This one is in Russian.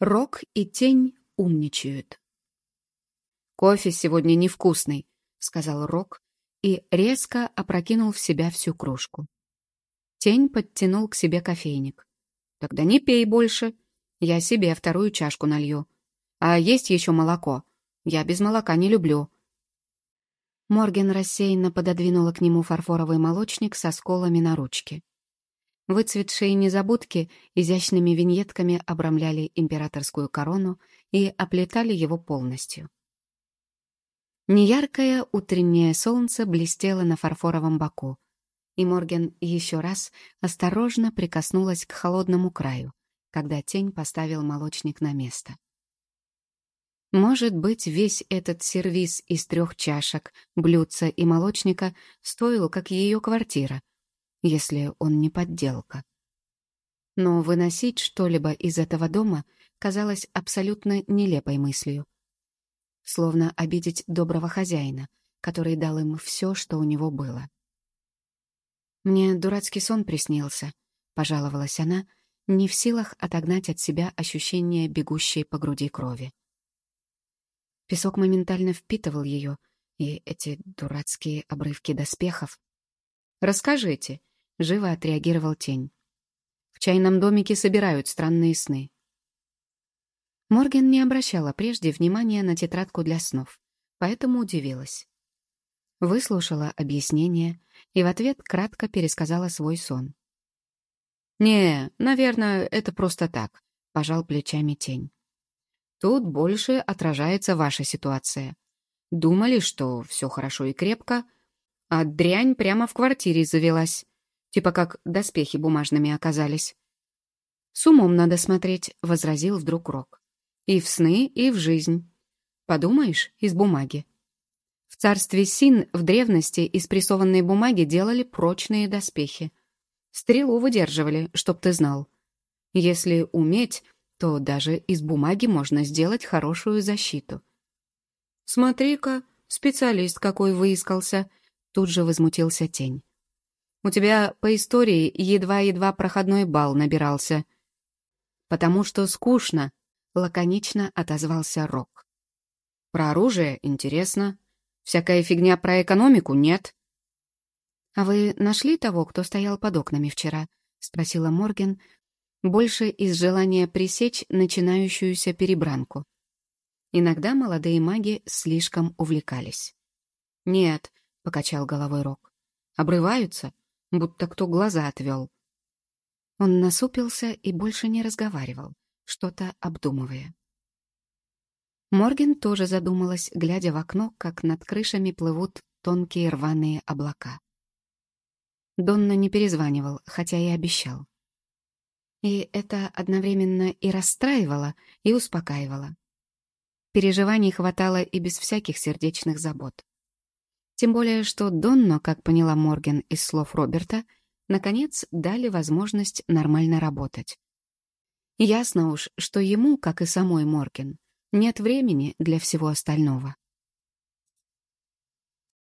Рок и тень умничают. «Кофе сегодня невкусный», — сказал Рок и резко опрокинул в себя всю кружку. Тень подтянул к себе кофейник. «Тогда не пей больше. Я себе вторую чашку налью. А есть еще молоко. Я без молока не люблю». Морген рассеянно пододвинула к нему фарфоровый молочник со сколами на ручке. Выцветшие незабудки изящными виньетками обрамляли императорскую корону и оплетали его полностью. Неяркое утреннее солнце блестело на фарфоровом боку, и Морген еще раз осторожно прикоснулась к холодному краю, когда тень поставил молочник на место. Может быть, весь этот сервиз из трех чашек, блюдца и молочника стоил, как ее квартира — если он не подделка. Но выносить что-либо из этого дома казалось абсолютно нелепой мыслью. Словно обидеть доброго хозяина, который дал им все, что у него было. «Мне дурацкий сон приснился», — пожаловалась она, не в силах отогнать от себя ощущение бегущей по груди крови. Песок моментально впитывал ее, и эти дурацкие обрывки доспехов. «Расскажите», — живо отреагировал тень. «В чайном домике собирают странные сны». Морген не обращала прежде внимания на тетрадку для снов, поэтому удивилась. Выслушала объяснение и в ответ кратко пересказала свой сон. «Не, наверное, это просто так», — пожал плечами тень. «Тут больше отражается ваша ситуация. Думали, что все хорошо и крепко, а дрянь прямо в квартире завелась. Типа как доспехи бумажными оказались. «С умом надо смотреть», — возразил вдруг Рок. «И в сны, и в жизнь. Подумаешь, из бумаги». В царстве Син в древности из прессованной бумаги делали прочные доспехи. Стрелу выдерживали, чтоб ты знал. Если уметь, то даже из бумаги можно сделать хорошую защиту. «Смотри-ка, специалист какой выискался!» Тут же возмутился тень. У тебя по истории едва-едва проходной бал набирался. Потому что скучно, лаконично отозвался Рок. Про оружие интересно. Всякая фигня про экономику нет. А вы нашли того, кто стоял под окнами вчера? Спросила Морген, больше из желания пресечь начинающуюся перебранку. Иногда молодые маги слишком увлекались. «Нет», — покачал головой Рок, — «обрываются, будто кто глаза отвел. Он насупился и больше не разговаривал, что-то обдумывая. Морген тоже задумалась, глядя в окно, как над крышами плывут тонкие рваные облака. Донна не перезванивал, хотя и обещал. И это одновременно и расстраивало, и успокаивало. Переживаний хватало и без всяких сердечных забот. Тем более, что Донно, как поняла Морген из слов Роберта, наконец дали возможность нормально работать. Ясно уж, что ему, как и самой Морген, нет времени для всего остального.